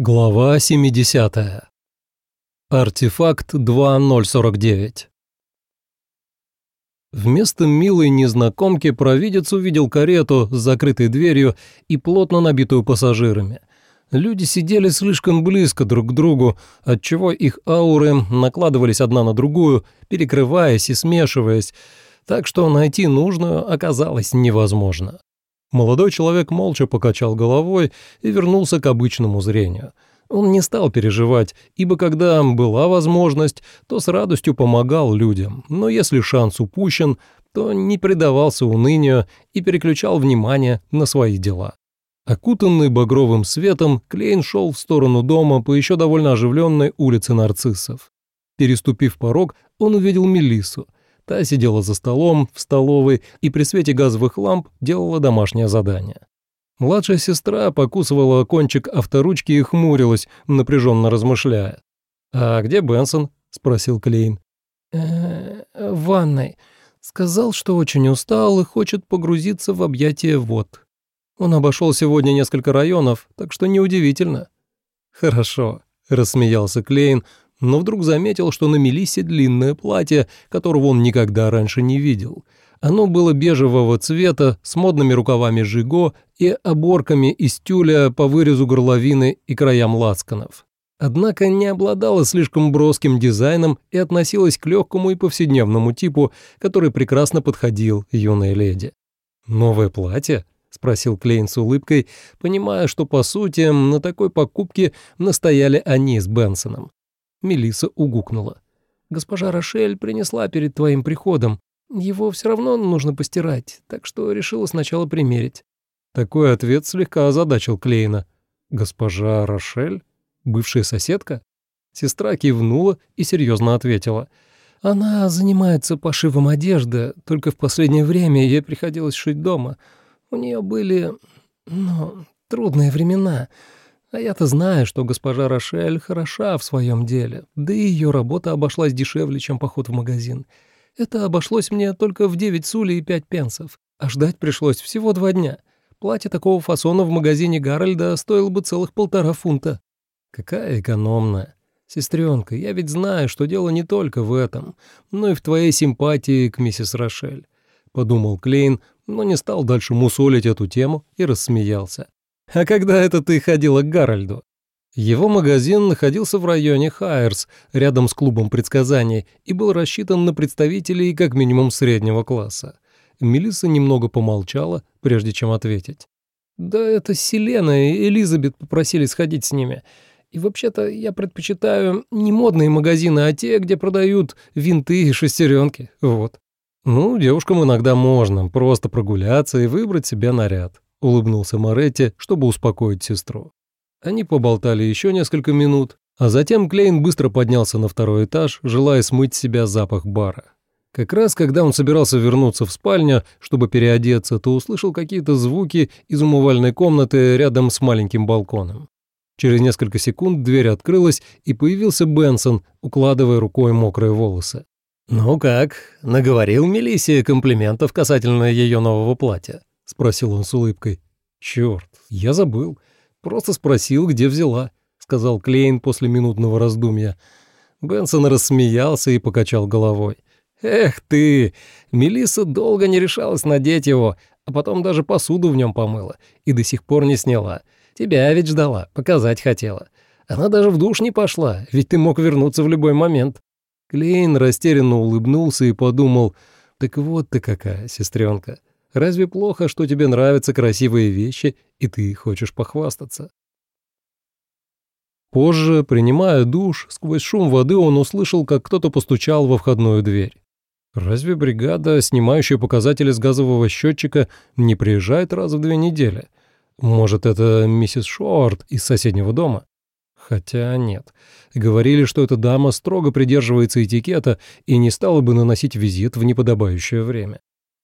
Глава 70. Артефакт 2049. Вместо милой незнакомки провидец увидел карету с закрытой дверью и плотно набитую пассажирами. Люди сидели слишком близко друг к другу, отчего их ауры накладывались одна на другую, перекрываясь и смешиваясь, так что найти нужную оказалось невозможно. Молодой человек молча покачал головой и вернулся к обычному зрению. Он не стал переживать, ибо когда была возможность, то с радостью помогал людям, но если шанс упущен, то не предавался унынию и переключал внимание на свои дела. Окутанный багровым светом, Клейн шел в сторону дома по еще довольно оживленной улице нарциссов. Переступив порог, он увидел Мелиссу — Та сидела за столом в столовой и при свете газовых ламп делала домашнее задание. Младшая сестра покусывала кончик авторучки и хмурилась, напряженно размышляя. «А где Бенсон?» — спросил Клейн. «Э в ванной. Сказал, что очень устал и хочет погрузиться в объятия вод. Он обошел сегодня несколько районов, так что неудивительно». «Хорошо», — рассмеялся Клейн, но вдруг заметил, что на Мелиссе длинное платье, которого он никогда раньше не видел. Оно было бежевого цвета, с модными рукавами жиго и оборками из тюля по вырезу горловины и краям лацканов. Однако не обладало слишком броским дизайном и относилось к легкому и повседневному типу, который прекрасно подходил юной леди. «Новое платье?» — спросил Клейн с улыбкой, понимая, что, по сути, на такой покупке настояли они с Бенсоном. Мелиса угукнула. «Госпожа Рошель принесла перед твоим приходом. Его все равно нужно постирать, так что решила сначала примерить». Такой ответ слегка озадачил Клейна. «Госпожа Рошель? Бывшая соседка?» Сестра кивнула и серьезно ответила. «Она занимается пошивом одежды, только в последнее время ей приходилось шить дома. У нее были, ну, трудные времена». А я-то знаю, что госпожа Рошель хороша в своем деле, да и ее работа обошлась дешевле, чем поход в магазин. Это обошлось мне только в девять сулей и пять пенсов, а ждать пришлось всего два дня. Платье такого фасона в магазине Гарольда стоило бы целых полтора фунта. Какая экономная. Сестренка, я ведь знаю, что дело не только в этом, но и в твоей симпатии к миссис Рошель. Подумал Клейн, но не стал дальше мусолить эту тему и рассмеялся. А когда это ты ходила к Гарольду? Его магазин находился в районе Хайерс, рядом с клубом предсказаний, и был рассчитан на представителей как минимум среднего класса. Мелисса немного помолчала, прежде чем ответить. «Да это Селена и Элизабет попросили сходить с ними. И вообще-то я предпочитаю не модные магазины, а те, где продают винты и шестеренки. Вот». «Ну, девушкам иногда можно просто прогуляться и выбрать себе наряд», — улыбнулся Моретти, чтобы успокоить сестру. Они поболтали еще несколько минут, а затем Клейн быстро поднялся на второй этаж, желая смыть с себя запах бара. Как раз когда он собирался вернуться в спальню, чтобы переодеться, то услышал какие-то звуки из умывальной комнаты рядом с маленьким балконом. Через несколько секунд дверь открылась, и появился Бенсон, укладывая рукой мокрые волосы. «Ну как, наговорил Мелиссе комплиментов касательно ее нового платья?» — спросил он с улыбкой. «Чёрт, я забыл. Просто спросил, где взяла», — сказал Клейн после минутного раздумья. Бенсон рассмеялся и покачал головой. «Эх ты! Мелисса долго не решалась надеть его, а потом даже посуду в нем помыла и до сих пор не сняла. Тебя ведь ждала, показать хотела. Она даже в душ не пошла, ведь ты мог вернуться в любой момент». Клейн растерянно улыбнулся и подумал, «Так вот ты какая, сестренка. Разве плохо, что тебе нравятся красивые вещи, и ты хочешь похвастаться? Позже, принимая душ, сквозь шум воды он услышал, как кто-то постучал во входную дверь. Разве бригада, снимающая показатели с газового счетчика, не приезжает раз в две недели? Может, это миссис Шорт из соседнего дома? Хотя нет. Говорили, что эта дама строго придерживается этикета и не стала бы наносить визит в неподобающее время.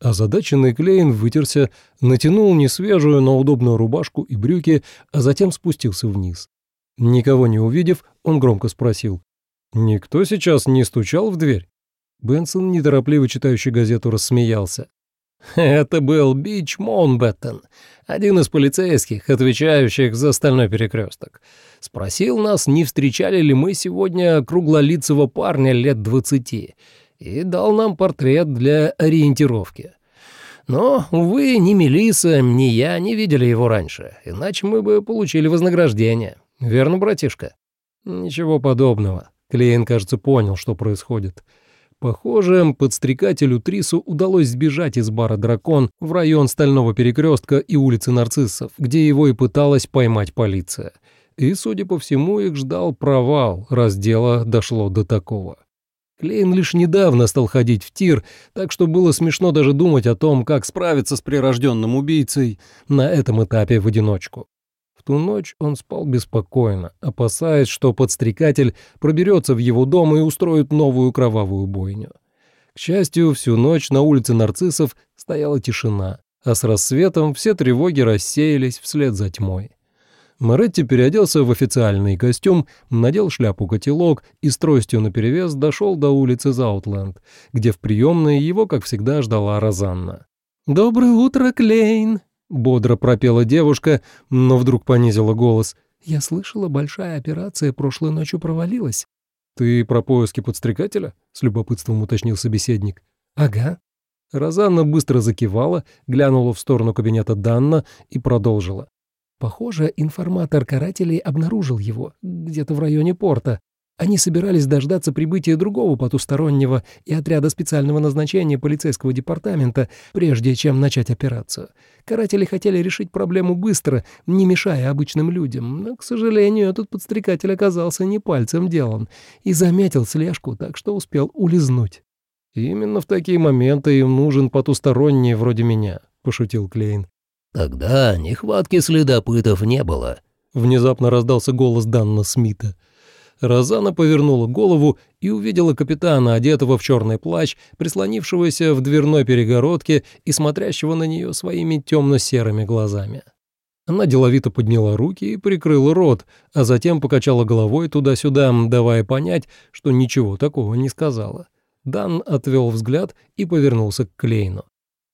Озадаченный Клейн вытерся, натянул несвежую, но удобную рубашку и брюки, а затем спустился вниз. Никого не увидев, он громко спросил. «Никто сейчас не стучал в дверь?» Бенсон, неторопливо читающий газету, рассмеялся. Это был Бич Монбеттен, один из полицейских, отвечающих за стальной перекресток. Спросил нас, не встречали ли мы сегодня круглолицего парня лет двадцати, и дал нам портрет для ориентировки. Но, увы, ни Мелиса, ни я не видели его раньше, иначе мы бы получили вознаграждение. Верно, братишка? Ничего подобного. Клейн, кажется, понял, что происходит. Похоже, подстрекателю Трису удалось сбежать из бара «Дракон» в район Стального перекрестка и улицы Нарциссов, где его и пыталась поймать полиция. И, судя по всему, их ждал провал, раз дело дошло до такого. Клейн лишь недавно стал ходить в тир, так что было смешно даже думать о том, как справиться с прирожденным убийцей на этом этапе в одиночку ту ночь он спал беспокойно, опасаясь, что подстрекатель проберется в его дом и устроит новую кровавую бойню. К счастью, всю ночь на улице нарциссов стояла тишина, а с рассветом все тревоги рассеялись вслед за тьмой. Моретти переоделся в официальный костюм, надел шляпу-котелок и с тростью наперевес дошел до улицы Заутленд, где в приемной его, как всегда, ждала Розанна. «Доброе утро, Клейн!» — бодро пропела девушка, но вдруг понизила голос. «Я слышала, большая операция прошлой ночью провалилась». «Ты про поиски подстрекателя?» — с любопытством уточнил собеседник. «Ага». Розанна быстро закивала, глянула в сторону кабинета Данна и продолжила. «Похоже, информатор карателей обнаружил его где-то в районе порта. Они собирались дождаться прибытия другого потустороннего и отряда специального назначения полицейского департамента, прежде чем начать операцию. Каратели хотели решить проблему быстро, не мешая обычным людям, но, к сожалению, этот подстрекатель оказался не пальцем делан и заметил слежку, так что успел улизнуть. «Именно в такие моменты им нужен потусторонний вроде меня», — пошутил Клейн. «Тогда нехватки следопытов не было», — внезапно раздался голос Данна Смита. Розана повернула голову и увидела капитана, одетого в черный плащ, прислонившегося в дверной перегородке и смотрящего на нее своими темно-серыми глазами. Она деловито подняла руки и прикрыла рот, а затем покачала головой туда-сюда, давая понять, что ничего такого не сказала. Дан отвел взгляд и повернулся к Клейну.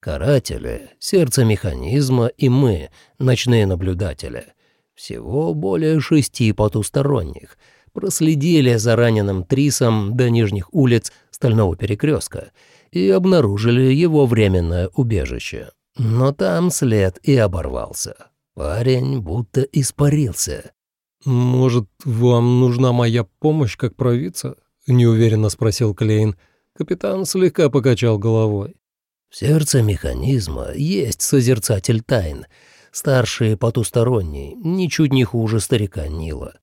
«Каратели, сердце механизма и мы, ночные наблюдатели. Всего более шести потусторонних — проследили за раненым Трисом до нижних улиц Стального перекрестка и обнаружили его временное убежище. Но там след и оборвался. Парень будто испарился. «Может, вам нужна моя помощь как провидца?» — неуверенно спросил Клейн. Капитан слегка покачал головой. «В сердце механизма есть созерцатель тайн, старший потусторонний, ничуть не хуже старика Нила.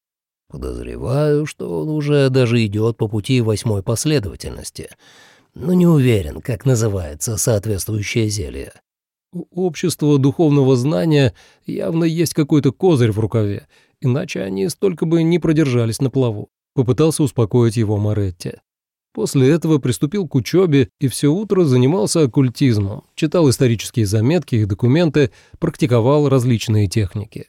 Подозреваю, что он уже даже идет по пути восьмой последовательности, но не уверен, как называется соответствующее зелье. У общества духовного знания явно есть какой-то козырь в рукаве, иначе они столько бы не продержались на плаву. Попытался успокоить его Моретти. После этого приступил к учебе и все утро занимался оккультизмом, читал исторические заметки и документы, практиковал различные техники.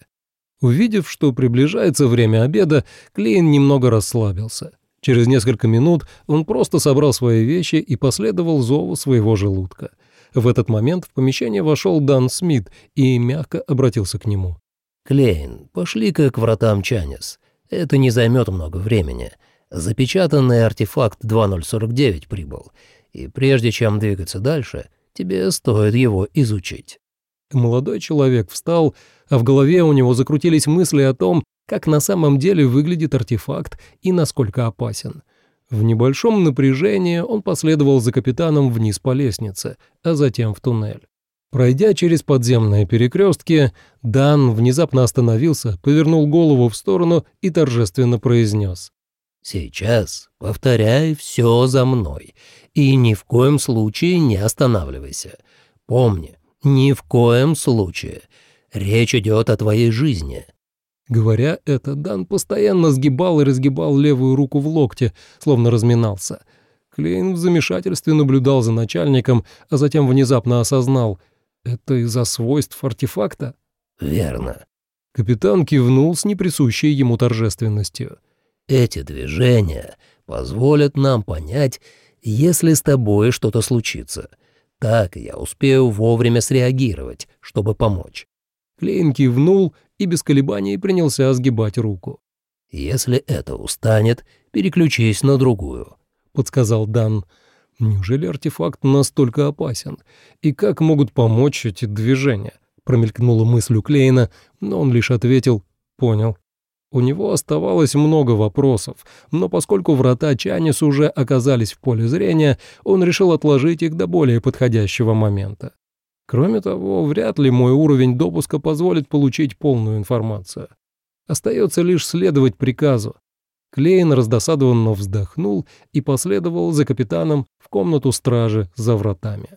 Увидев, что приближается время обеда, Клейн немного расслабился. Через несколько минут он просто собрал свои вещи и последовал зову своего желудка. В этот момент в помещение вошел Дан Смит и мягко обратился к нему. «Клейн, пошли-ка к вратам Чанис. Это не займет много времени. Запечатанный артефакт 2049 прибыл, и прежде чем двигаться дальше, тебе стоит его изучить». Молодой человек встал, а в голове у него закрутились мысли о том, как на самом деле выглядит артефакт и насколько опасен. В небольшом напряжении он последовал за капитаном вниз по лестнице, а затем в туннель. Пройдя через подземные перекрестки, Дан внезапно остановился, повернул голову в сторону и торжественно произнес. «Сейчас повторяй все за мной и ни в коем случае не останавливайся. Помни, ни в коем случае. Речь идет о твоей жизни». Говоря это, Дан постоянно сгибал и разгибал левую руку в локте, словно разминался. Клейн в замешательстве наблюдал за начальником, а затем внезапно осознал — это из-за свойств артефакта? «Верно». Капитан кивнул с неприсущей ему торжественностью. «Эти движения позволят нам понять, если с тобой что-то случится. Так я успею вовремя среагировать, чтобы помочь. Клейн кивнул и без колебаний принялся сгибать руку. «Если это устанет, переключись на другую», — подсказал Дан. «Неужели артефакт настолько опасен? И как могут помочь эти движения?» Промелькнула мысль у Клейна, но он лишь ответил «понял». У него оставалось много вопросов, но поскольку врата Чанис уже оказались в поле зрения, он решил отложить их до более подходящего момента. Кроме того, вряд ли мой уровень допуска позволит получить полную информацию. Остается лишь следовать приказу. Клейн раздосадованно вздохнул и последовал за капитаном в комнату стражи за вратами.